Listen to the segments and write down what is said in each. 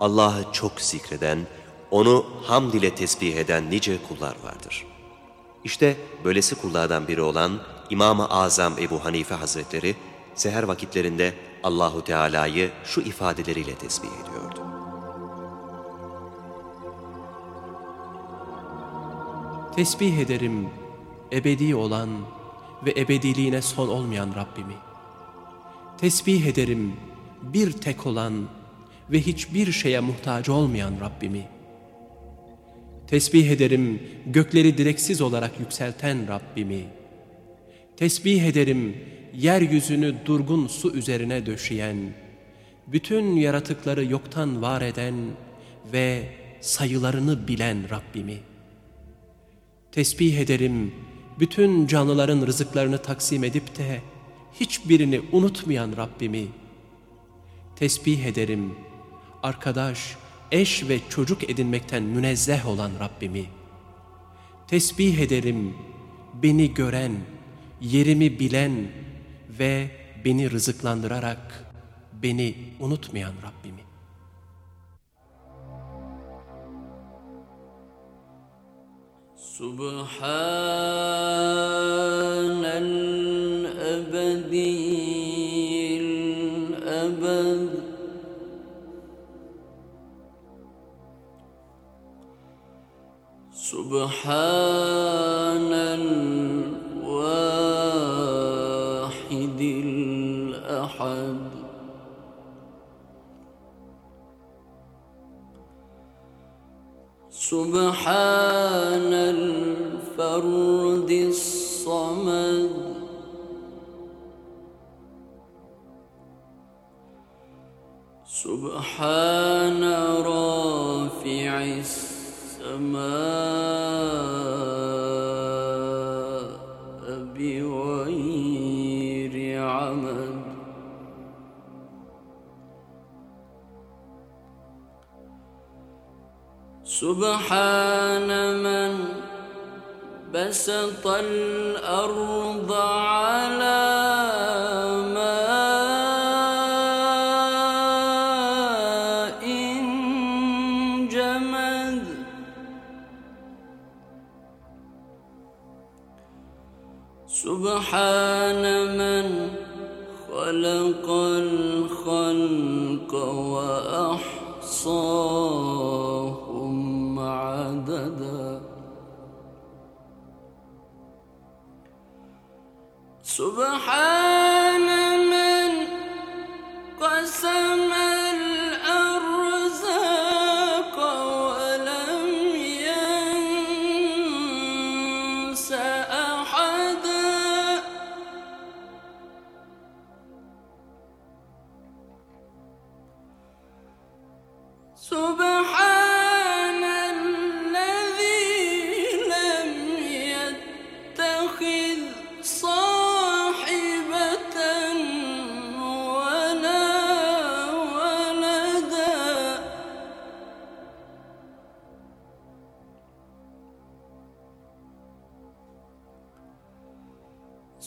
Allah'ı çok zikreden, onu hamd ile tesbih eden nice kullar vardır. İşte böylesi kullardan biri olan İmam-ı Azam Ebu Hanife Hazretleri, seher vakitlerinde Allahu Teala'yı şu ifadeleriyle tesbih ediyordu. Tesbih ederim ebedi olan ve ebediliğine son olmayan Rabbimi. Tesbih ederim bir tek olan ve hiçbir şeye muhtaç olmayan Rabbimi. Tesbih ederim gökleri direksiz olarak yükselten Rabbimi. Tesbih ederim yeryüzünü durgun su üzerine döşeyen, bütün yaratıkları yoktan var eden ve sayılarını bilen Rabbimi. Tesbih ederim bütün canlıların rızıklarını taksim edip de hiçbirini unutmayan Rabbimi. Tesbih ederim arkadaş, eş ve çocuk edinmekten münezzeh olan Rabbimi, tesbih ederim beni gören, yerimi bilen ve beni rızıklandırarak beni unutmayan Rabbimi. Subhanen ebediyyen سبحان الواحد الأحد. سبحان الفرد الصمد. سبحان رافع السماء بغير عمد. سبحان من بسط الأرض على سبحان من خلق الخلق وأحصاهم عددا. سبحان من قسم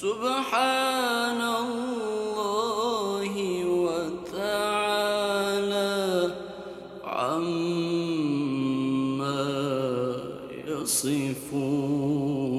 سبحان الله وتعالى عما يصفون.